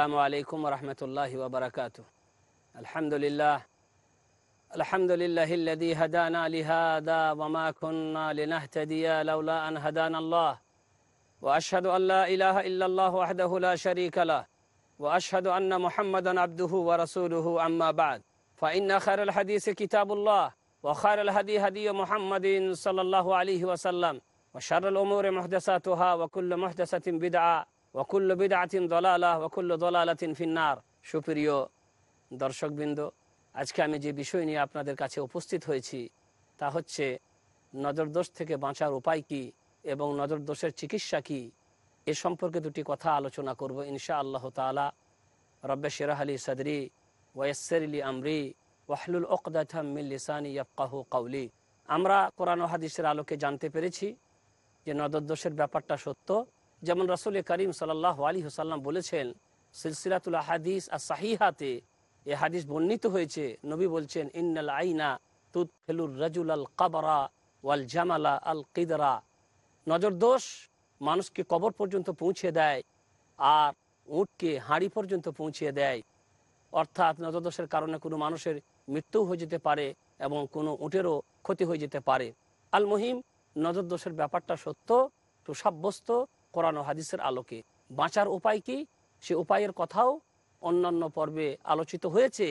السلام عليكم ورحمة الله وبركاته. الحمد لله. الحمد لله الذي هدانا لهذا وما كنا لنهتدي لولا أن هدانا الله. وأشهد أن لا إله إلا الله وحده لا شريك له. وأشهد أن محمدا عبده ورسوله أما بعد. فإن خير الحديث كتاب الله وخير الهدي هدي محمد صلى الله عليه وسلم وشر الأمور محدثاتها وكل محدثة بدعة. ওকুল্ল বিদাতিন দলালাহ ওকুল্ল দলালাতিন ফিন্নার। সুপ্রিয় দর্শকবৃন্দ, আজকে আমি যে বিষয় নিয়ে আপনাদের কাছে উপস্থিত হয়েছি, তা হচ্ছে নজরদোষ থেকে বাঁচার উপায় কি এবং নজরদোষের চিকিৎসা কি, এ সম্পর্কে দুটি কথা আলোচনা করব ইনশা আল্লাহ তালা রব্বে শেরাহ আলী সদরি ওয়েসর আলী আমরি ওয়াহলুল ওকদামিল্লিসানি ইয়াক্কাহু কাউলি আমরা কোরআন হাদিসের আলোকে জানতে পেরেছি যে নজরদোষের ব্যাপারটা সত্য যেমন রসুল করিম সাল আলী হুসাল্লাম বলেছেন, সিলসিলাতুল হাদিস আর সাহিহাতে এ হাদিস বর্ণিত হয়েছে, নবী বলছেন, ইন্নাল আইনা তুদ ফেলুর রাজুল আল কাবরা ওয়াল জামালা আল কিদরা। নজরদোষ মানুষকে কবর পর্যন্ত পৌঁছে দেয় আর উঁটকে হাঁড়ি পর্যন্ত পৌঁছিয়ে দেয়। অর্থাৎ নজরদোষের কারণে কোনো মানুষের মৃত্যু হয়ে যেতে পারে এবং কোনো উটেরও ক্ষতি হয়ে যেতে পারে। আল মহিম নজরদোষের ব্যাপারটা সত্য সুসাব্যস্ত কোরআন ও হাদিসের আলোকে। বাঁচার উপায় কি? সে উপায়ের কথাও অন্যান্য পর্বে আলোচিত হয়েছে।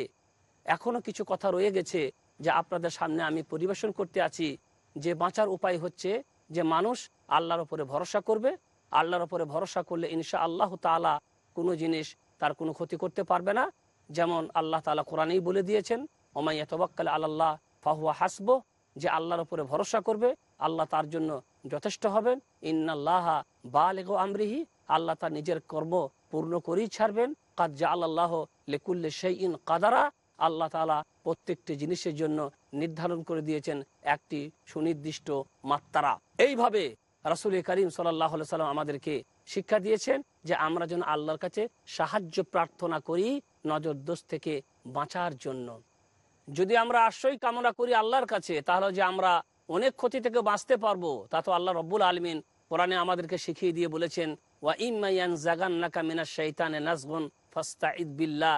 এখনও কিছু কথা রয়ে গেছে যা আপনাদের সামনে আমি পরিবেশন করতে আছি। যে বাঁচার উপায় হচ্ছে যে মানুষ আল্লাহর ওপরে ভরসা করবে। আল্লাহর ওপরে ভরসা করলে ইনশা আল্লাহ তালা কোনো জিনিস তার কোনো ক্ষতি করতে পারবে না। যেমন আল্লাহ তালা কোরআনেই বলে দিয়েছেন ওমাইয়া তবাক্কাল আল্লাহ ফাহুয়া হাসব যে আল্লাহর ওপরে ভরসা করবে। আল্লাহ তার জন্য যথেষ্ট হবেন ইন্নাল্লাহা বালেগো আমরিহি, আল্লাহ তার নিজের কর্ম পূর্ণ করেই ছাড়বেন। কাজ যা আল্লাহ লেকুল্লে সেই ইন কাদারা, আল্লাহ তালা প্রত্যেকটি জিনিসের জন্য নির্ধারণ করে দিয়েছেন একটি সুনির্দিষ্ট মাত্রা। এইভাবে রাসুল করিম সাল্লাহ সাল্লাম আমাদেরকে শিক্ষা দিয়েছেন যে আমরা যেন আল্লাহর কাছে সাহায্য প্রার্থনা করি নজর দোষ থেকে বাঁচার জন্য। যদি আমরা আশ্রয় কামনা করি আল্লাহর কাছে, তাহলে যে আমরা অনেক ক্ষতি থেকে বাঁচতে পারব। তা তো আল্লাহ রব্বুল আলমিন কোরআনে আমাদেরকে শিখিয়ে দিয়ে বলেছেন, ওয়া ইমাইয়ান জাগান নাকা মিনা শৈতানে নাজগুন ফাস্তা ইদবিল্লা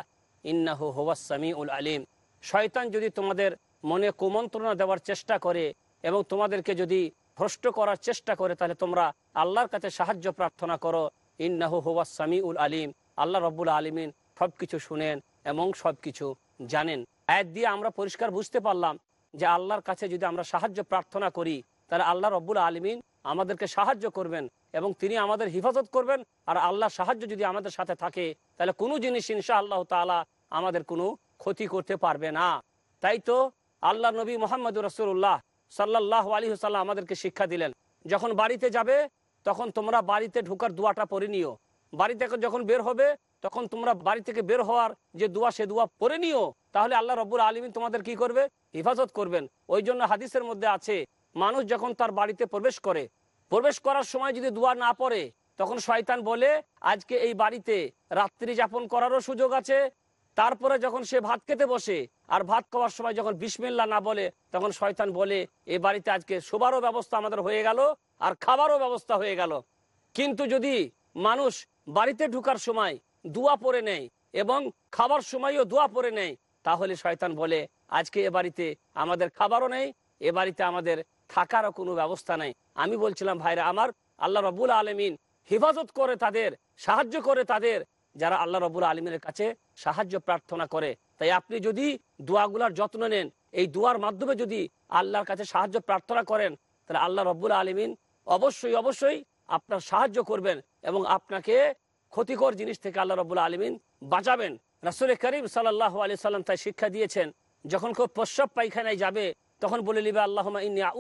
ইন্নাহু হোয়াসামি উল আলিম। শয়তান যদি তোমাদের মনে কুমন্ত্রণা দেওয়ার চেষ্টা করে এবং তোমাদেরকে যদি ভ্রষ্ট করার চেষ্টা করে, তাহলে তোমরা আল্লাহর কাছে সাহায্য প্রার্থনা করো, ইন্নাহু হোয়াসামি উল আলিম। আল্লাহ রব্বুল আলমিন সব কিছু শুনেন এবং সব কিছু জানেন। আয়াত দিয়ে আমরা পরিষ্কার বুঝতে পারলাম যে আল্লাহর কাছে যদি আমরা সাহায্য প্রার্থনা করি, তাহলে আল্লাহ রব্বুল আলমিন আমাদেরকে সাহায্য করবেন এবং তিনি আমাদের হিফাজত করবেন। আর আল্লাহর সাহায্য যদি আমাদের সাথে থাকে, তাহলে কোনো জিনিস ইনশা আল্লাহ তালা আমাদের কোনো ক্ষতি করতে পারবে না। তাই তো আল্লাহ নবী মোহাম্মদ রসুল্লাহ সাল্লাহ আলী সাল্লাহ আমাদেরকে শিক্ষা দিলেন, যখন বাড়িতে যাবে, তখন তোমরা বাড়িতে ঢুকার দোয়াটা পরে নিও। বাড়ি থেকে যখন বের হবে, তখন তোমরা বাড়ি থেকে বের হওয়ার যে দোয়া, সে দোয়া পরে নিও। তাহলে আল্লাহ রব্বুল আলমিন তোমাদের কি করবে? হেফাজত করবেন। ওই জন্য হাদিসের মধ্যে আছে, মানুষ যখন তার বাড়িতে প্রবেশ করে, প্রবেশ করার সময় যদি দোয়া না পড়ে, তখন শয়তান বলে, আজকে এই বাড়িতে রাত্রি যাপন করারও সুযোগ আছে। তারপরে যখন সে ভাত খেতে বসে, আর ভাত খাওয়ার সময় যখন বিসমিল্লা না বলে, তখন শয়তান বলে এই বাড়িতে আজকে শোবারও ব্যবস্থা আমাদের হয়ে গেল, আর খাবারও ব্যবস্থা হয়ে গেল। কিন্তু যদি মানুষ বাড়িতে ঢুকার সময় দোয়া পরে নেয় এবং খাবার সময়ও দোয়া পরে নেয় তাহলে শয়তান বলে, আজকে এ বাড়িতে আমাদের খাবারও নেই, এ বাড়িতে আমাদের থাকারও কোনো ব্যবস্থা নেই। আমি বলছিলাম, ভাইরা আমার আল্লাহ রবুল আলমিন হেফাজত করে তাদের, সাহায্য করে তাদের, যারা আল্লাহ রবুল আলমিনের কাছে সাহায্য প্রার্থনা করে। তাই আপনি যদি দোয়াগুলার যত্ন নেন, এই দোয়ার মাধ্যমে যদি আল্লাহর কাছে সাহায্য প্রার্থনা করেন, তাহলে আল্লাহ রব্বুল আলমিন অবশ্যই অবশ্যই আপনার সাহায্য করবেন এবং আপনাকে ক্ষতিকর জিনিস থেকে আল্লাহ রবুল আলমিন বাঁচাবেন। রাসুল করিম সাল্লাহ আলি সাল্লাম তাই শিক্ষা দিয়েছেন, যখন কেউ প্রস্রাব পায়খানায় যাবে, তখন বলে নিবে আল্লাহ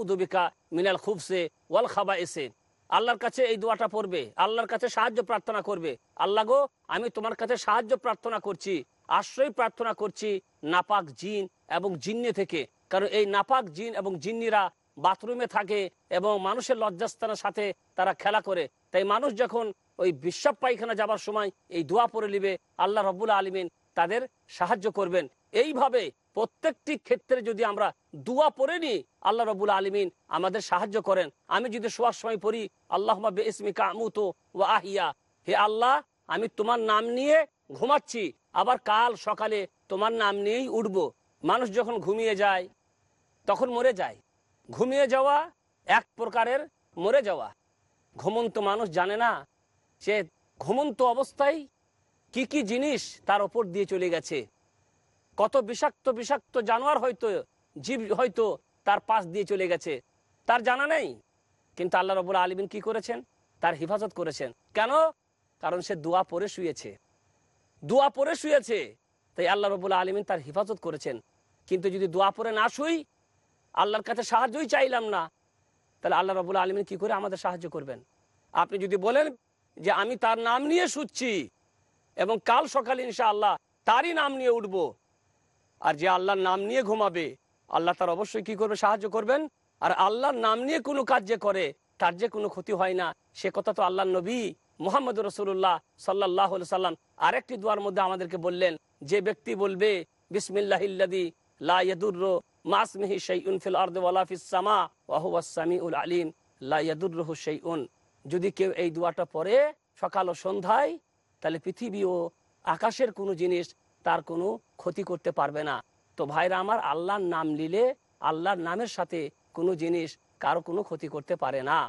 উদুবিকা মিনাল খুবসে ওয়াল খাবা এসে আল্লাহর কাছে এই দোয়াটা পড়বে, আল্লাহর কাছে সাহায্য প্রার্থনা করবে। আল্লাহ গো, আমি তোমার কাছে সাহায্য প্রার্থনা করছি, আশ্রয় প্রার্থনা করছি নাপাক জিন এবং জিন্নে থেকে। কারণ এই নাপাক জিন এবং জিন্নিরা বাথরুমে থাকে এবং মানুষের লজ্জাস্থানের সাথে তারা খেলা করে। তাই মানুষ যখন ওই বিশ্বাপ পায়খানা যাবার সময় এই দোয়া পড়ে নিবে, আল্লাহ রব্বুল আলমিন তাদের সাহায্য করবেন। এইভাবে প্রত্যেকটি ক্ষেত্রে যদি আমরা দোয়া পড়ে নিই, আল্লাহ রবুল আলমিন আমাদের সাহায্য করেন। আমি যদি শোয়ার সময় পড়ি আল্লাহ ইসমি কামুত ও আহিয়া, হে আল্লাহ, আমি তোমার নাম নিয়ে ঘুমাচ্ছি, আবার কাল সকালে তোমার নাম নিয়েই উঠব। মানুষ যখন ঘুমিয়ে যায়, তখন মরে যায়। ঘুমিয়ে যাওয়া এক প্রকারের মরে যাওয়া। ঘুমন্ত মানুষ জানে না সে ঘুমন্ত অবস্থায় কি কি জিনিস তার ওপর দিয়ে চলে গেছে। কত বিষাক্ত বিষাক্ত জানোয়ার হয়তো, জীব হয়তো তার পাশ দিয়ে চলে গেছে। তার জানা নেই। কিন্তু আল্লাহ রবুল আলমিন কি করেছেন? তার হেফাজত করেছেন। কেন? কারণ সে দোয়া পরে শুয়েছে। দোয়া পরে শুয়েছে। তাই আল্লাহ রবুল আলমিন তার হেফাজত করেছেন। কিন্তু যদি দোয়া পরে না শুই, আল্লাহর কাছে সাহায্যই চাইলাম না, তাহলে আল্লাহ রবুল আলমিন কি করে আমাদের সাহায্য করবেন? আপনি যদি বলেন যে আমি তার নাম নিয়ে শুচ্ছি এবং কাল সকালে ইনশা আল্লাহ তারই নাম নিয়ে উঠব। আর যে আল্লাহর নাম নিয়ে ঘুমাবে, আল্লাহ তার অবশ্যই কি করবে, সাহায্য করবেন। আর আল্লাহর নাম নিয়ে কোনো কাজ যে করে, তার যে কোনো ক্ষতি হয় না। সে কথা তো আল্লাহ নবী মোহাম্মদ রসুল্লাহ সাল্লাহ সাল্লাম আরেকটি দোয়ার মধ্যে আমাদেরকে বললেন, যে ব্যক্তি বলবে বিসমিল্লাহিল্লাদি লা ইয়াদুর্র মাসমিহি শাইউন ফিল আরদি ওয়ালা ফিস সামা ওয়া হুয়াস সামিউল আলিম, লা ইয়াদুররুহু শাইউন। যদি কেউ এই দোয়াটা পড়ে সকাল ও সন্ধ্যায়, তাহলে পৃথিবী ও আকাশের কোনো জিনিস তার কোনো ক্ষতি করতে পারবে না। তো ভাইরা আমার আল্লাহর নাম নিলে আল্লাহর নামের সাথে কোনো জিনিস কারও কোনো ক্ষতি করতে পারে না।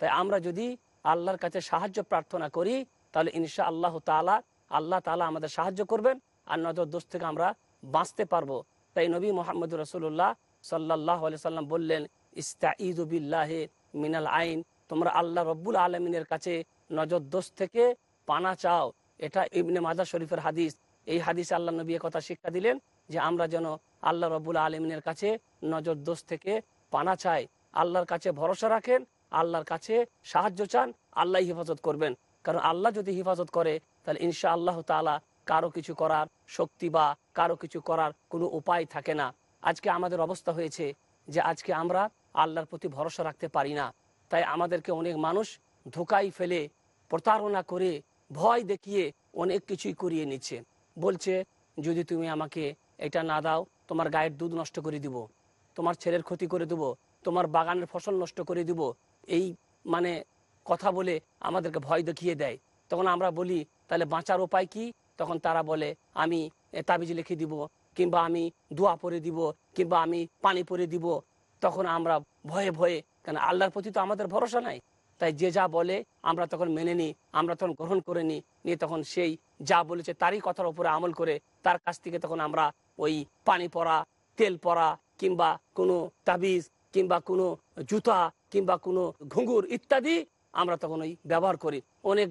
তাই আমরা যদি আল্লাহর কাছে সাহায্য প্রার্থনা করি, তাহলে ইনশা আল্লাহ তালা আল্লাহ তালা আমাদের সাহায্য করবেন আর নজর দোষ থেকে আমরা বাঁচতে পারব। তাই নবী মোহাম্মদ রসুল্লাহ সাল্লাহ সাল্লাম বললেন ইস্তা ইদুবিল্লাহে মিনাল আইন। তোমরা আল্লাহ রব্বুল আলমিনের কাছে নজর দোষ থেকে পানা চাও। এটা ইবনে মাজার শরীফের হাদিস। এই হাদিস আল্লাহ নবী কথা শিক্ষা দিলেন যে আমরা যেন আল্লাহ রব্বুল আলমিনের কাছে নজর দোষ থেকে পানা চাই। আল্লাহর কাছে ভরসা রাখেন, আল্লাহর কাছে সাহায্য চান আল্লাহ হেফাজত করবেন। কারণ আল্লাহ যদি হেফাজত করে, তাহলে ইনশা আল্লাহ তালা কারও কিছু করার শক্তি বা কারও কিছু করার কোনো উপায় থাকে না। আজকে আমাদের অবস্থা হয়েছে যে আজকে আমরা আল্লাহর প্রতি ভরসা রাখতে পারি না। তাই আমাদেরকে অনেক মানুষ ধোকাই ফেলে, প্রতারণা করে, ভয় দেখিয়ে অনেক কিছুই করিয়ে নিচ্ছে। বলছে, যদি তুমি আমাকে এটা না দাও, তোমার গায়ের দুধ নষ্ট করে দিব, তোমার ছেলের ক্ষতি করে দেবো, তোমার বাগানের ফসল নষ্ট করে দিব, এই মানে কথা বলে আমাদেরকে ভয় দেখিয়ে দেয়। তখন আমরা বলি, তাহলে বাঁচার উপায় কি? তখন তারা বলে, আমি তাবিজ লিখে দিব, কিংবা আমি দোয়া পরে দিব, কিংবা আমি পানি পরে দিব। তখন আমরা ভয়ে ভয়ে কেন আল্লাহর প্রতি তো আমাদের ভরসা নাই। তাই যে যা বলে, আমরা তখন মেনে নিই, আমরা তখন গ্রহণ করে নিই, নিয়ে তখন সেই যা বলেছে তারই কথার উপরে আমল করে তার কাছ থেকে তখন আমরা ওই পানি পরা তেল পরা কিংবা কোনো তাবিজ, কিংবা কোনো জুতা, কিংবা কোনো ঘুঙুর ইত্যাদি আমরা তখন ওই ব্যবহার করি। অনেক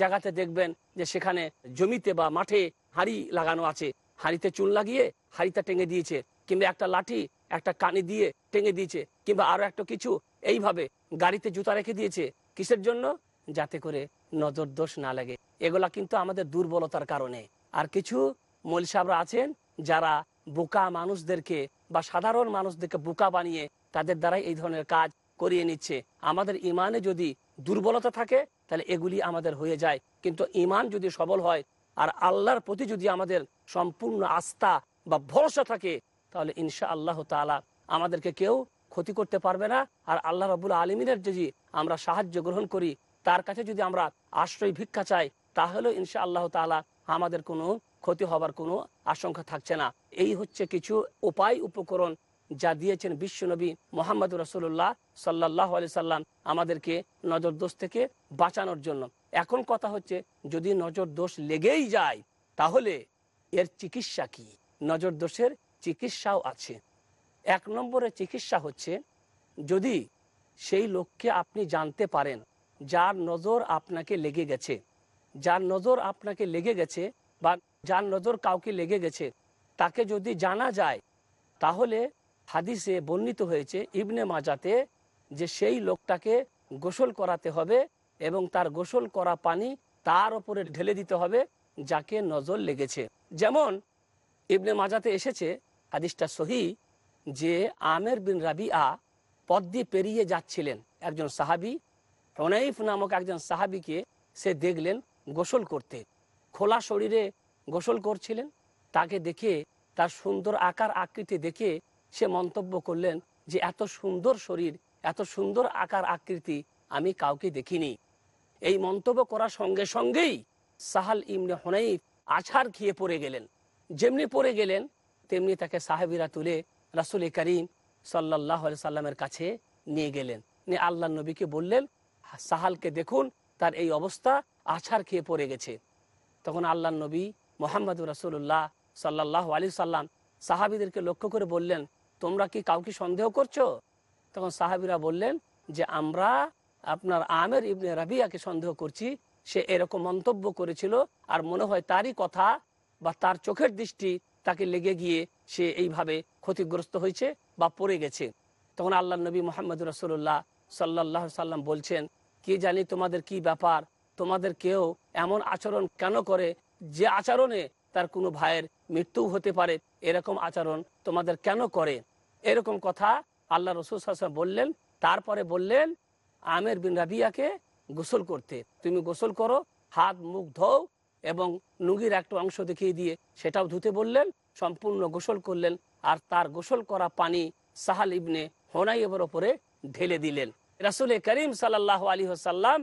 জায়গাতে দেখবেন যে সেখানে জমিতে বা মাঠে হাড়ি লাগানো আছে। হাড়িতে চুন লাগিয়ে হাড়িটা টেঙে দিয়েছে, কিংবা একটা লাঠি একটা কানি দিয়ে টেঙে দিয়েছে, কিংবা আরও একটা কিছু এইভাবে গাড়িতে জুতা রেখে দিয়েছে। কিসের জন্য? যাতে করে নজর দোষ না লাগে। এগুলা কিন্তু আমাদের দুর্বলতার কারণে। আর কিছু মল আছেন যারা বোকা মানুষদেরকে বা সাধারণ মানুষদেরকে বোকা বানিয়ে তাদের দ্বারাই এই ধরনের কাজ করিয়ে নিচ্ছে। আমাদের ইমানে যদি দুর্বলতা থাকে, তাহলে এগুলি আমাদের হয়ে যায়। কিন্তু ইমান যদি সবল হয়, আর আল্লাহর প্রতি যদি আমাদের সম্পূর্ণ আস্থা বা ভরসা থাকে তাহলে ইনশা আল্লাহ তালা আমাদেরকে কেউ ক্ষতি করতে পারবে না। আর আল্লাহ রবুল আলমিনের যদি আমরা সাহায্য গ্রহণ করি, তার কাছে যদি আমরা আশ্রয় ভিক্ষা চাই তাহলে ইনশা আল্লাহ তালা আমাদের কোনো ক্ষতি হবার কোনো আশঙ্কা থাকছে না। এই হচ্ছে কিছু উপায়, উপকরণ যা দিয়েছেন বিশ্বনবী মোহাম্মদ রসুল্লাহ সাল্লাহ আলি সাল্লাম আমাদেরকে নজর দোষ থেকে বাঁচানোর জন্য। এখন কথা হচ্ছে, যদি নজর দোষ লেগেই যায়, তাহলে এর চিকিৎসা কি? নজর দোষের চিকিৎসাও আছে। এক নম্বরে চিকিৎসা হচ্ছে, যদি সেই লোককে আপনি জানতে পারেন, যার নজর আপনাকে লেগে গেছে, যার নজর আপনাকে লেগে গেছে বা যার নজর কাউকে লেগে গেছে, তাকে যদি জানা যায়, তাহলে হাদিসে বর্ণিত হয়েছে, ইবনে মাজাতে যে সেই লোকটাকে গোসল করাতে হবে এবং তার গোসল করা পানি তার ওপরে ঢেলে দিতে হবে, যাকে নজর লেগেছে। যেমন ইবনে মাজাতে এসেছে হাদিসটা সহি যে আমের বিন রাবিআ পদ দিয়ে পেরিয়ে যাচ্ছিলেন একজন সাহাবি। হনাইফ নামক একজন সাহাবিকে সে দেখলেন গোসল করতে। খোলা শরীরে গোসল করছিলেন। তাকে দেখে, তার সুন্দর আকার আকৃতি দেখে সে মন্তব্য করলেন যে, এত সুন্দর শরীর, এত সুন্দর আকার আকৃতি আমি কাউকে দেখিনি। এই মন্তব্য করার সঙ্গে সঙ্গেই সাহাল ইমনে হনাইফ আছাড় খেয়ে পড়ে গেলেন। যেমনি পড়ে গেলেন তেমনি তাকে সাহেবিরা তুলে রাসুল করিম সাল্লাহ সাল্লামের কাছে নিয়ে গেলেন। নিয়ে আল্লাহ নবীকে বললেন, সাহালকে দেখুন, তার এই অবস্থা আছাড় খেয়ে পড়ে গেছে। তখন আল্লাহ নবী মোহাম্মদ রাসুল্লাহ সাল্লাহ আলী সাল্লাম সাহাবিদেরকে লক্ষ্য করে বললেন, তোমরা কি কাউকে সন্দেহ করছ? তখন সাহাবিরা বললেন, যে আমরা আপনার আমের ইবনে রাবিয়াকে সন্দেহ করছি। সে এরকম মন্তব্য করেছিল, আর মনে হয় তারই কথা বা তার চোখের দৃষ্টি তাকে লেগে গিয়ে সে এইভাবে ক্ষতিগ্রস্ত হয়েছে বা পড়ে গেছে। তখন আল্লাহ নবী মোহাম্মদ রসুল্লাহ সাল্লাহ সাল্লাম বলছেন, কি জানি তোমাদের কি ব্যাপার? তোমাদের কেউ এমন আচরণ কেন করে যে আচরণে তার কোনো ভাইয়ের মৃত্যু হতে পারে? এরকম আচরণ তোমাদের কেন করে? এরকম কথা আল্লাহ রসুল সাল্লাম বললেন। তারপরে বললেন, আমের বিন রাবিয়াকে গোসল করতে। তুমি গোসল করো, হাত, মুখ ধোও এবং নুগির একটা অংশ দেখিয়ে দিয়ে সেটাও ধুতে বললেন, সম্পূর্ণ গোসল করলেন আর তার গোসল করা পানি সাহাল ইবনে হোনাইয়ের ওপরে ঢেলে দিলেন রাসুল করিম সাল্লাহ আলী হাসাল্লাম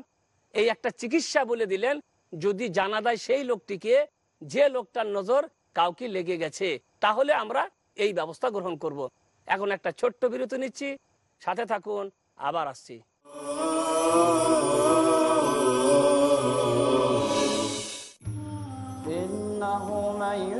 এই একটা চিকিৎসা বলে দিলেন, যদি জানা দেয় সেই লোকটিকে, যে লোকটার নজর কাউকে লেগে গেছে, তাহলে আমরা এই ব্যবস্থা গ্রহণ করব। এখন একটা ছোট্ট বিরতি নিচ্ছি, সাথে থাকুন, আবার আসছি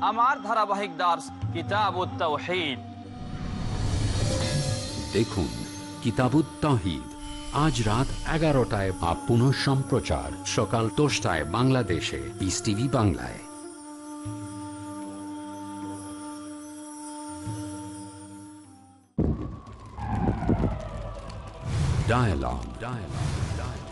আমার ধারাবাহিক দাস তাওহিদ দেখুন কিতাবুত তাহিদ আজ রাত এগারোটায় বা পুনঃ সম্প্রচার, সকাল দশটায় বাংলাদেশে পিস টিভি বাংলায় Dialogue. Dialogue.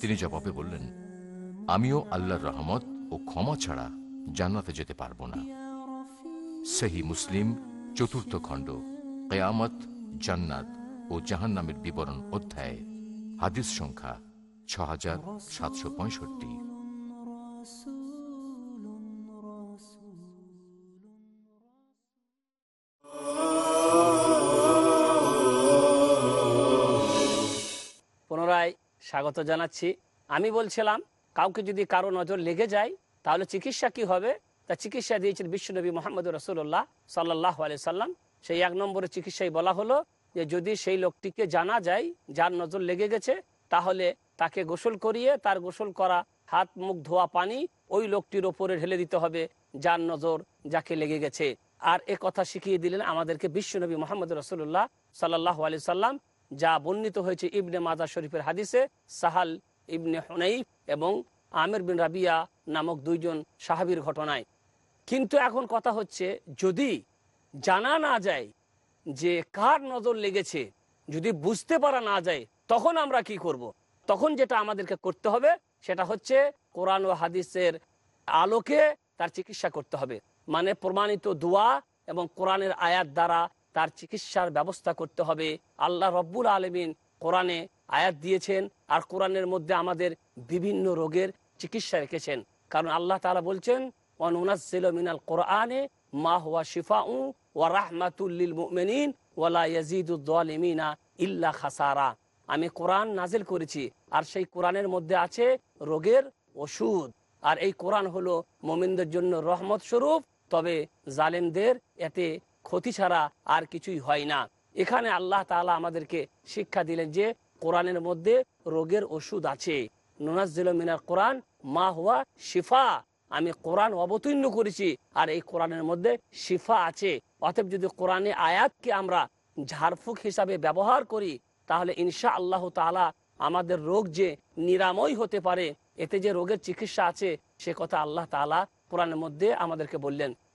তিনি জবাবে বললেন, আমিও আল্লাহর রহমত ও ক্ষমা ছাড়া জান্নাতে যেতে পারব না। সেহী মুসলিম, চতুর্থ খণ্ড, কেয়ামত, জান্নাত ও জাহান্নামের বিবরণ অধ্যায়, হাদিস সংখ্যা ছ হাজার সাতশো পঁয়ষট্টি। স্বাগত জানাচ্ছি। আমি বলছিলাম, কাউকে যদি কারও নজর লেগে যায়, তাহলে চিকিৎসা কি হবে? তা চিকিৎসা দিয়েছেন বিশ্বনবী মোহাম্মদ রসুল্লাহ সাল্লাহ আলি সাল্লাম। সেই এক নম্বরের চিকিৎসায় বলা হলো যে, যদি সেই লোকটিকে জানা যায়, যার নজর লেগে গেছে, তাহলে তাকে গোসল করিয়ে, তার গোসল করা, হাত, মুখ, ধোয়া, পানি, ওই লোকটির ওপরে ঢেলে দিতে হবে, যার নজর যাকে লেগে গেছে। আর এ কথা শিখিয়ে দিলেন আমাদেরকে বিশ্বনবী মোহাম্মদ রসুল্লাহ সাল্লাহ আলি সাল্লাম। যা বর্ণিত হয়েছে ইবনে মাজা শরীফের হাদিসে, সাহাল ইবনে হুনাইফ এবং আমির বিন রাবিয়া নামক দুইজন সাহাবির ঘটনায় কিন্তু এখন কথা হচ্ছে, যদি জানা না যায় যে কার নজর লেগেছে, যদি বুঝতে পারা না যায়, তখন আমরা কি করব। তখন যেটা আমাদেরকে করতে হবে, সেটা হচ্ছে কোরআন ও হাদিসের আলোকে তার চিকিৎসা করতে হবে মানে প্রমাণিত দোয়া এবং কোরআনের আয়াত দ্বারা তার চিকিৎসার ব্যবস্থা করতে হবে। আল্লাহ রব্বুল আলমিন কোরআনে আয়াত দিয়েছেন আর কোরআনের মধ্যে আমাদের বিভিন্ন রোগের চিকিৎসা রেখেছেন। কারণ আল্লাহ তালা বলছেন অনুনাজিল মিনাল কোরআনে মা হুয়া শিফা উ ওয়া রাহমাতুল্লিল মুমিনিন ওয়ালা ইল্লা খাসারা। আমি কোরআন নাজিল করেছি আর সেই কোরআনের মধ্যে আছে রোগের ওষুধ। আর এই কোরআন হলো মোমিনদের জন্য রহমত স্বরূপ। তবে জালেমদের এতে ক্ষতি ছাড়া আর কিছুই হয় না। এখানে আল্লাহ তাআলা আমাদেরকে শিক্ষা দিলেন যে, কোরআনের মধ্যে রোগের ওষুধ আছে। নুনাজিল মিনার কোরআন, মা হওয়া শিফা। আমি কোরআন অবতীর্ণ করেছি আর এই কোরআনের মধ্যে শিফা আছে। অতএব যদি কোরআনে আয়াতকে আমরা ঝাড়ফুঁক হিসাবে ব্যবহার করি, তাহলে ইনশা আল্লাহ তালা আমাদের রোগ যে নিরাময় হতে পারে, এতে যে রোগের চিকিৎসা আছে, সে কথা আল্লাহ তালা কোরআনের মধ্যে আমাদেরকে বললেন।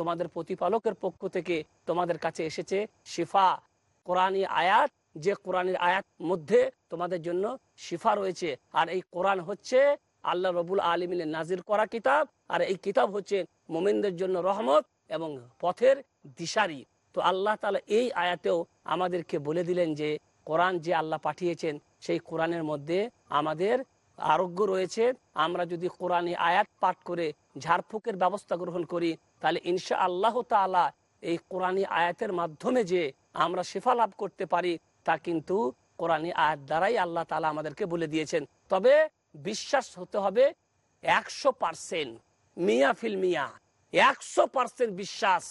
তোমাদের প্রতিপালকের পক্ষ থেকে তোমাদের কাছে এসেছে শিফা কোরআনী আয়াত, যে কোরআনের আয়াত মধ্যে তোমাদের জন্য শিফা রয়েছে। আর এই কোরআন হচ্ছে আল্লাহ রবুল আলমিনের নাজির করা কিতাব, আর এই কিতাব হচ্ছে মোমেনদের জন্য রহমত এবং পথের দিশারি। তো আল্লাহ তালা এই আয়াতেও আমাদেরকে বলে দিলেন যে, কোরআন যে আল্লাহ পাঠিয়েছেন, সেই কোরআনের মধ্যে আমাদের আরোগ্য রয়েছে। আমরা যদি কোরআনে আয়াত পাঠ করে ঝাড়ফুঁকের ব্যবস্থা গ্রহণ করি তাহলে ইনশা আল্লাহ তালা এই কোরআনী আয়াতের মাধ্যমে যে আমরা শেফা লাভ করতে পারি, তা কিন্তু কোরআনী আয়াত দ্বারাই আল্লাহ তালা আমাদেরকে বলে দিয়েছেন। তবে বিশ্বাস হতে হবে একশো পার্সেন্ট মিয়া ফিল মিয়া, একশো পার্সেন্ট বিশ্বাস।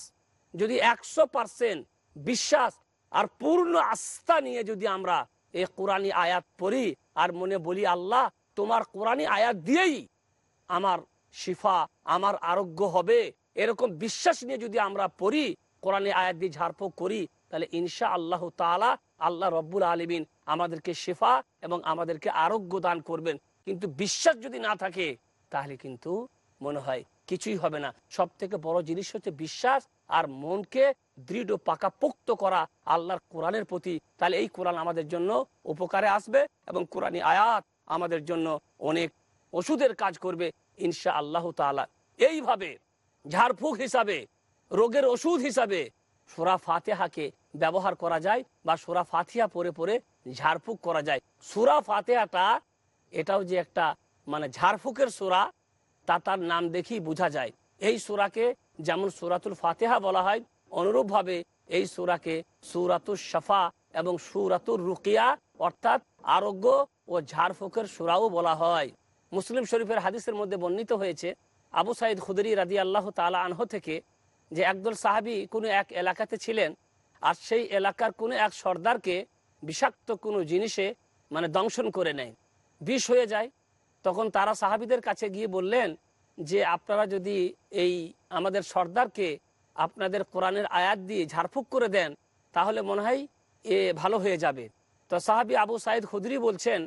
যদি একশো পার্সেন্ট বিশ্বাস আর পূর্ণ আস্থা নিয়ে যদি আমরা এই কোরআনী আয়াত পড়ি আর মনে বলি, আল্লাহ, তোমার কোরআনী আয়াত দিয়েই আমার শিফা, আমার আরোগ্য হবে। এরকম বিশ্বাস নিয়ে যদি আমরা পড়ি, কোরআনে আয়াত দিয়ে ঝাড়ফুঁক করি, তাহলে ইনশা আল্লাহ তালা আল্লাহ রব্বুল আলমিন আমাদেরকে শেফা এবং আমাদেরকে আরোগ্য দান করবেন। কিন্তু বিশ্বাস যদি না থাকে, তাহলে কিন্তু মনে হয় কিছুই হবে না। সব থেকে বড় জিনিস হচ্ছে বিশ্বাস আর মনকে দৃঢ় পাকাপোক্ত করা আল্লাহর কোরআনের প্রতি। তাহলে এই কোরআন আমাদের জন্য উপকারে আসবে এবং কোরআনী আয়াত আমাদের জন্য অনেক ওষুধের কাজ করবে ইনশা আল্লাহ তালা এইভাবে ঝাড়ফুঁক হিসাবে, রোগের ওষুধ হিসাবে সোরা ফাতেহাকে ব্যবহার করা যায় বা সোরা ফাতিহা পরে পরে ঝাড়ফুঁক করা যায়। সুরা ফাতেহাটা এটাও যে একটা মানে ঝাড়ফুঁকের সোরা, তা তার নাম দেখেই বোঝা যায়। এই সুরাকে যেমন সুরাতুল ফাতেহা বলা হয়, অনুরূপভাবে এই সুরাকে সুরাতুল শাফা এবং সুরাতুর রুকিয়া অর্থাৎ আরোগ্য ও ঝাড়ফুঁকের সুরাও বলা হয়। মুসলিম শরীফের হাদিসের মধ্যে বর্ণিত হয়েছে আবু সাইদ খুদরি রাদি আল্লাহ তালা আনহ থেকে যে একদল সাহাবি কোনো এক এলাকাতে ছিলেন, আর সেই এলাকার কোনো এক সর্দারকে বিষাক্ত কোনো জিনিসে মানে দংশন করে নেয়। বিষ হয়ে যায়। তখন তারা সাহাবিদের কাছে গিয়ে বললেন যে, আপনারা যদি এই আমাদের সর্দারকে আপনাদের কোরআনের আয়াত দিয়ে ঝাড়ফুঁক করে দেন, তাহলে মনে হয় এ ভালো হয়ে যাবে। তো সাহাবি আবু সাইদ খুদরি বলছেন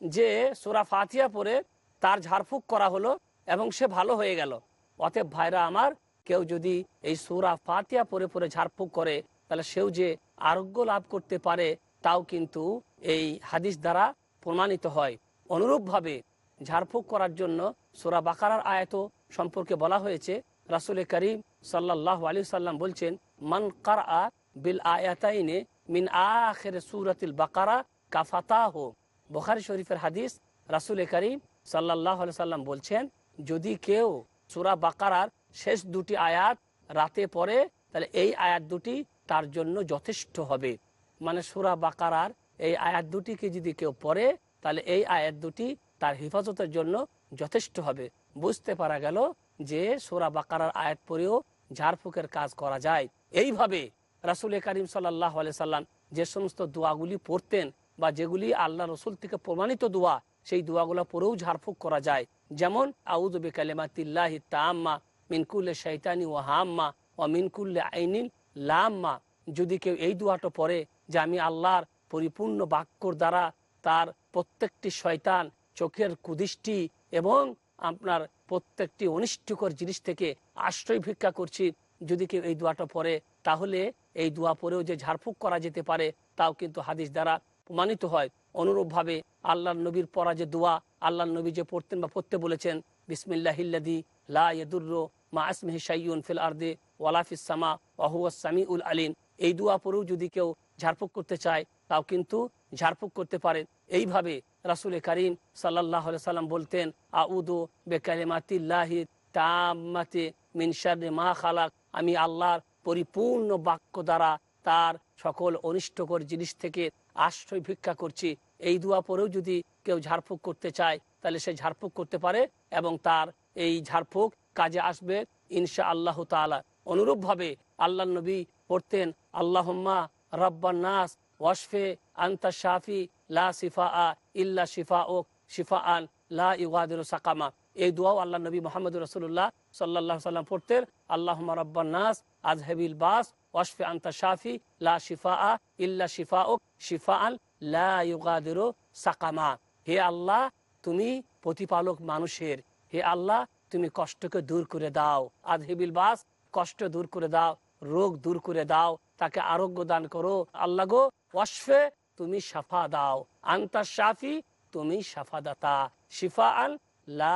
যে, সোরা ফাতিয়া পরে তার ঝাড়ফুঁক করা হলো এবং সে ভালো হয়ে গেল। অতএব ভাইরা আমার, কেউ যদি এই সুরা ফাতিয়া পরে পরে ঝাড়ফুঁক করে, তাহলে সেও যে আরোগ্য লাভ করতে পারে, তাও কিন্তু এই হাদিস দ্বারা প্রমাণিত হয়। অনুরূপভাবে ঝাড়ফুঁক করার জন্য সুরা বাকারার আয়ত সম্পর্কে বলা হয়েছে। রাসুল করিম সাল্লাহ আলী সাল্লাম বলছেন, মান কার বিল আয়াতাইনে মিন আখের সুরাতিল বাকারা কাফাতা হো বখারি শরীফের হাদিস রাসুল করিম সাল্লাহ সাল্লাম বলছেন যদি কেউ সুরা বাকারার শেষ দুটি আয়াত রাতে পড়ে, তাহলে এই আয়াত দুটি তার জন্য যথেষ্ট হবে। মানে সুরা বাকারার এই আয়াত দুটিকে যদি কেউ পড়ে, তাহলে এই আয়াত দুটি তার হেফাজতের জন্য যথেষ্ট হবে। বুঝতে পারা গেল যে সুরা বাকারার আয়াত পরেও ঝাড়ফুঁকের কাজ করা যায়। এইভাবে রাসুল করিম সাল্লাহ সাল্লাম যে সমস্ত দোয়াগুলি পড়তেন বা যেগুলি আল্লাহ রসুল থেকে প্রমাণিত দোয়া, সেই দোয়াগুলো পরেও ঝাড়ফুঁক করা যায়। যেমন আউদ বেকালেমাতিল্লাহি তাম্মা মিনকুল্লে শৈতানি ও হাম্মা ও মিনকুল্লে আইনিল লাম্মা। যদি কেউ এই দোয়াটা পড়ে যে আমি আল্লাহর পরিপূর্ণ বাক্যর দ্বারা তার প্রত্যেকটি শয়তান চোখের কুদৃষ্টি এবং আপনার প্রত্যেকটি অনিষ্টকর জিনিস থেকে আশ্রয় ভিক্ষা করছি, যদি কেউ এই দোয়াটা পড়ে, তাহলে এই দোয়া পরেও যে ঝাড়ফুঁক করা যেতে পারে, তাও কিন্তু হাদিস দ্বারা প্রমাণিত হয়। অনুরূপভাবে আল্লাহ নবীর পড়া যে দোয়া আল্লাহ নবী যে পড়তেন বা পড়তে বলেছেন বিসমিল্লাহিল্লাদি লা মা আসমিহি শাইয়ুন ফিল আর্দে ওয়ালাফিস সামা ওয়াহুয়া সামি উল আলিম। এই দোয়া পরেও যদি কেউ ঝাড়ফুঁক করতে চায়, তাও কিন্তু ঝাড়ফুঁক করতে পারেন। এইভাবে রাসুল করিম সাল্লাহ সাল্লাম বলতেন আউদু বেকালেমাতিল্লাহি তামাতে মিনসারে মা খালাক। আমি আল্লাহর পরিপূর্ণ বাক্য দ্বারা তার সকল অনিষ্টকর জিনিস থেকে আশ্রয় ভিক্ষা করছি, এই দোয়া পরেও যদি কেউ ঝাড়ফুঁক করতে চায়, তাহলে সে ঝাড়ফুঁক করতে পারে এবং তার এই ঝাড়ফুঁক কাজে আসবে ইনশা আল্লাহ তালা অনুরূপভাবে আল্লাহ নবী পড়তেন, আল্লাহম্মা রব্বান নাস ওয়াশফে আন্তা শাফি লা সিফা আ ইল্লা শিফা ওক শিফা আন লা ইউগাদির সাকামা। এই দোয়াও আল্লাহ নবী মোহাম্মদ রসুল্লাহ সাল্লাহ সাল্লাম পড়তেন আল্লাহ রব্বান নাস আজহেবিল বাস আন্তা শাফি, লা শিফা আ ইল্লা শিফা ওক শিফা সাকামা। হে আল্লাহ, তুমি প্রতিপালক মানুষের। হে আল্লাহ, তুমি কষ্টকে দূর করে দাও। বাস, কষ্ট দূর করে দাও, রোগ দূর করে দাও, তাকে আরোগ্য দান করো। আল্লাহ গো, ওয়াশফে, তুমি সাফা দাও। আন্তা শাফি, তুমি সাফা দাতা শিফা আন লা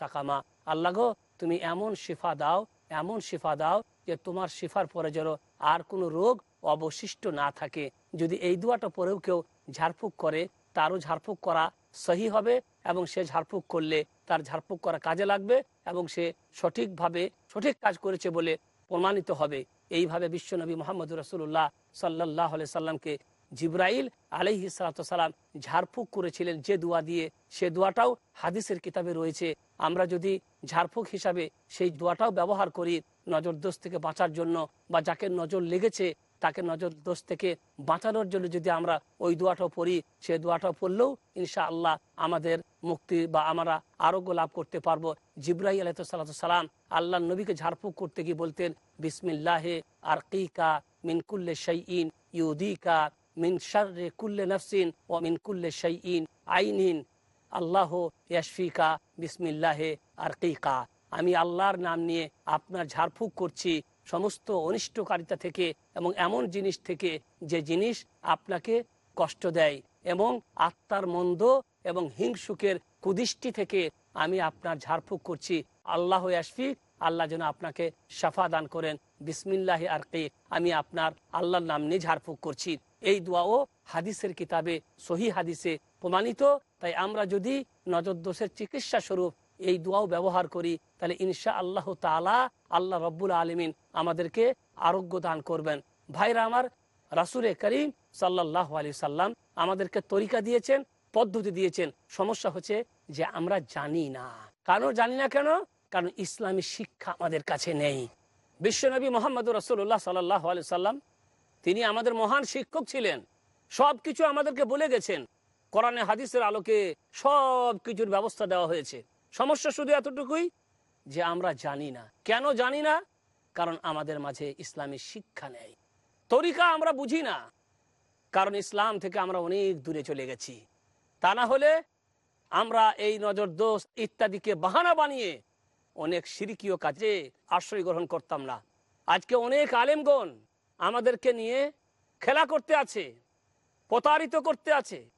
সাকামা। আল্লাহ গো, তুমি এমন শিফা দাও, এমন শিফা দাও যে তোমার শিফার পরে যেন আর কোনো রোগ অবশিষ্ট না থাকে। যদি এই দুয়াটা পরেও কেউ ঝাড়ফুঁক করে, তারও ঝাড়ফুঁক করা সহি হবে এবং সে ঝাড়ফুঁক করলে তার ঝাড়ফুঁক করা কাজে লাগবে এবং সে সঠিকভাবে সঠিক কাজ করেছে বলে প্রমাণিত হবে। এইভাবে বিশ্বনবী মোহাম্মদ রসুল্লাহ সাল্লাহ সাল্লামকে জিব্রাইল আলহি সালাম ঝাড়ফুঁক করেছিলেন যে দোয়া দিয়ে। সে দোয়াটাও হাদিসের কিতাবে রয়েছে। আমরা যদি ঝাড়ফুঁক হিসাবে সেই দোয়াটাও ব্যবহার করি নজর দোষ থেকে বাঁচার জন্য বা যাকে নজর লেগেছে তাকে নজর দোষ থেকে বাঁচানোর জন্য যদি আমরা ওই দোয়াটাও পড়ি, সে দোয়াটাও পড়লেও ইনশা আল্লাহ আমাদের মুক্তি বা আমরা আরোগ্য লাভ করতে পারব। জিব্রাহি আলহাম আল্লাহ নবীকে ঝাড়ফুঁক করতে গিয়ে বলতেন, বিসমিল্লাহে আর কিকা মিনকুল্লে শাইইন ইউদিকা মিন শার্রে কুল্লে নফসিন ও মিন কুল্লে শাইইন আইনিন আল্লাহ ইয়াশফিকা বিসমিল্লাহে আর কিকা আমি আল্লাহর নাম নিয়ে আপনার ঝাড়ফুঁক করছি সমস্ত অনিষ্টকারিতা থেকে এবং এমন জিনিস থেকে যে জিনিস আপনাকে কষ্ট দেয় এবং আত্মার মন্দ এবং হিংসুকের কুদৃষ্টি থেকে আমি আপনার ঝাড়ফুঁক করছি। আল্লাহ আশফিক আল্লাহ যেন আপনাকে সাফা দান করেন। বিসমিল্লাহ আর কে আমি আপনার আল্লাহর নাম নিয়ে ঝাড়ফুঁক করছি। এই দোয়াও হাদিসের কিতাবে, সহি হাদিসে প্রমাণিত। তাই আমরা যদি নজর দোষের চিকিৎসা স্বরূপ এই দোয়াও ব্যবহার করি, তাহলে ইনশা আল্লাহ তালা আল্লাহ রব্বুল আলমিন আমাদেরকে আরোগ্য দান করবেন। ভাইরা আমার রাসুরে করিম সাল্লাহ আলি সাল্লাম আমাদেরকে তরিকা দিয়েছেন, পদ্ধতি দিয়েছেন। সমস্যা হচ্ছে যে আমরা জানি না। কেন জানি না কেন? কারণ ইসলামী শিক্ষা আমাদের কাছে নেই। বিশ্বনবী মোহাম্মদ রসুল্লাহ সাল্লাহ আলি সাল্লাম, তিনি আমাদের মহান শিক্ষক ছিলেন। সব কিছু আমাদেরকে বলে গেছেন। কোরআনে হাদিসের আলোকে সব কিছুর ব্যবস্থা দেওয়া হয়েছে। সমস্যা শুধু এতটুকুই যে আমরা জানি না। কেন জানি না? কারণ আমাদের মাঝে ইসলামী শিক্ষা নেই। তরিকা আমরা বুঝি না। কারণ ইসলাম থেকে আমরা অনেক দূরে চলে গেছি। তা না হলে আমরা এই নজর দোষ ইত্যাদিকে বাহানা বানিয়ে অনেক সিরিকীয় কাজে আশ্রয় গ্রহণ করতাম না। আজকে অনেক আলেমগণ আমাদেরকে নিয়ে খেলা করতে আছে, প্রতারিত করতে আছে,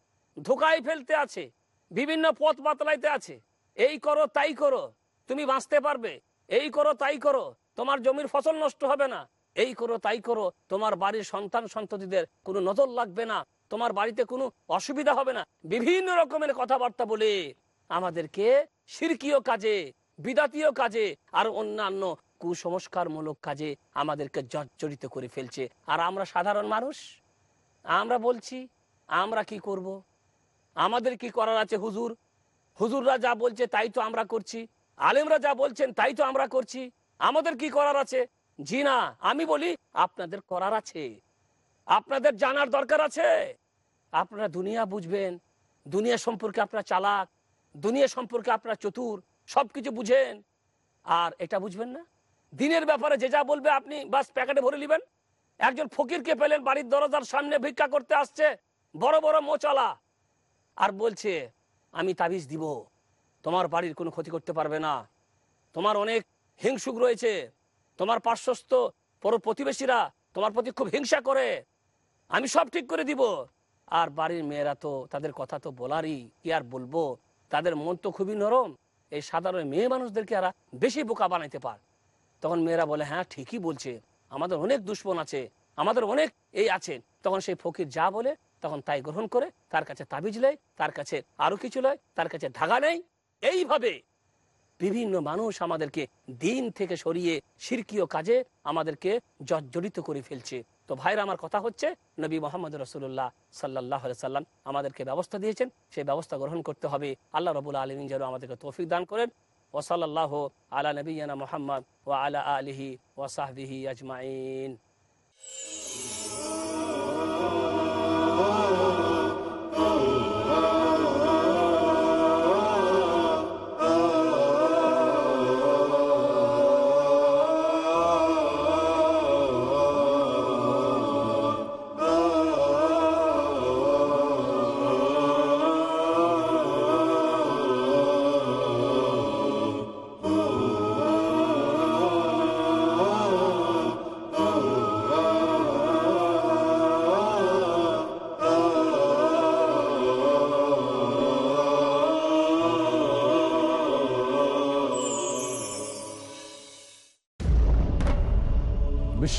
ধোকায় ফেলতে আছে, বিভিন্ন পথ বাতলাইতে আছে। এই করো, তাই করো। তুমি বাঁচতে পারবে। এই করো, তাই করো। তোমার জমির ফসল নষ্ট হবে না। এই করো, তাই করো। তোমার বাড়ির সন্তান সন্ততিদের কোনো নজর লাগবে না। তোমার বাড়িতে কোনো অসুবিধা হবে না। বিভিন্ন রকমের কথাবার্তা বলে আমাদেরকে সিরকীয় কাজে, বিদাতীয় কাজে আর অন্যান্য কুসংস্কারমূলক কাজে আমাদেরকে জর্জরিত করে ফেলছে। আর আমরা সাধারণ মানুষ? আমরা বলছি, আমরা কি করব। আমাদের কি করার আছে হুজুর? হুজুররা যা বলছে তাই তো আমরা করছি। আলেমরা যা বলছেন তাই তো আমরা করছি। আমাদের কি করার আছে? জি না, আমি বলি আপনাদের করার আছে। আপনাদের জানার দরকার আছে। আপনারা দুনিয়া বুঝবেন। দুনিয়া সম্পর্কে আপনারা চালাক। দুনিয়া সম্পর্কে আপনারা চতুর। সব কিছু বুঝেন। আর এটা বুঝবেন না? দিনের ব্যাপারে যে যা বলবে আপনি বাস প্যাকেটে ভরে নেবেন। একজন ফকিরকে পেলেন বাড়ির দরজার সামনে ভিক্ষা করতে আসছে। বড় বড় মোচালা। আর বলছে আমি তাবিজ দিব। তোমার বাড়ির কোনো ক্ষতি করতে পারবে না। তোমার অনেক হিংসুক রয়েছে। তোমার পার্শ্বস্থ পর প্রতিবেশীরা তোমার প্রতি খুব হিংসা করে। আমি সব ঠিক করে দিব। আর বাড়ির মেয়েরা তো, তাদের কথা তো বলারই। কি আর বলব? তাদের মন তো খুবই নরম। এই সাধারণ মেয়ে মানুষদেরকে এরা বেশি বোকা বানাইতে পার। তখন মেয়েরা বলে হ্যাঁ ঠিকই বলছে। আমাদের অনেক দুশ্মন আছে। আমাদের অনেক এই আছে। তখন সেই ফকির যা বলে তখন তাই গ্রহণ করে তার কাছে তাবিজ নেয়, তার কাছে আরও কিছু লয় তার কাছে ধাগা নেই এইভাবে বিভিন্ন মানুষ আমাদেরকে দিন থেকে সরিয়ে শিরকীয় কাজে আমাদেরকে জর্জরিত করে ফেলছে। তো ভাইরা, আমার কথা হচ্ছে, নবী মোহাম্মদ রসুল্লাহ সাল্লাহ সাল্লাম আমাদেরকে ব্যবস্থা দিয়েছেন, সেই ব্যবস্থা গ্রহণ করতে হবে। আল্লাহ রবুল আলমিন যেন আমাদেরকে তৌফিক দান করেন। ওসল্লাহ আলা নবীনা মোহাম্মদ ও আলা আলিহি ওসাহবিহি আজমাইন।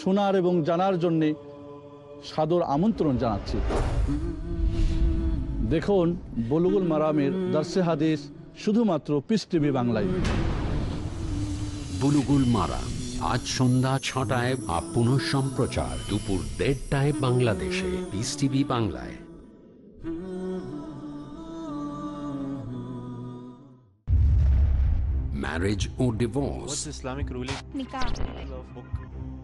শোনার এবং জানার জন্যে সাদর আমন্ত্রণ জানাচ্ছি। দেখুন বলুগুল মারামের দার্সে হাদিস শুধুমাত্র পিস টিভি বাংলায়। বুলুগুল মারা আজ সন্ধ্যা ছটায় আপ পুনঃ সম্প্রচার দুপুর দেড়টায় বাংলাদেশে পিস টিভি বাংলায়। Marriage or divorce, What's Islamic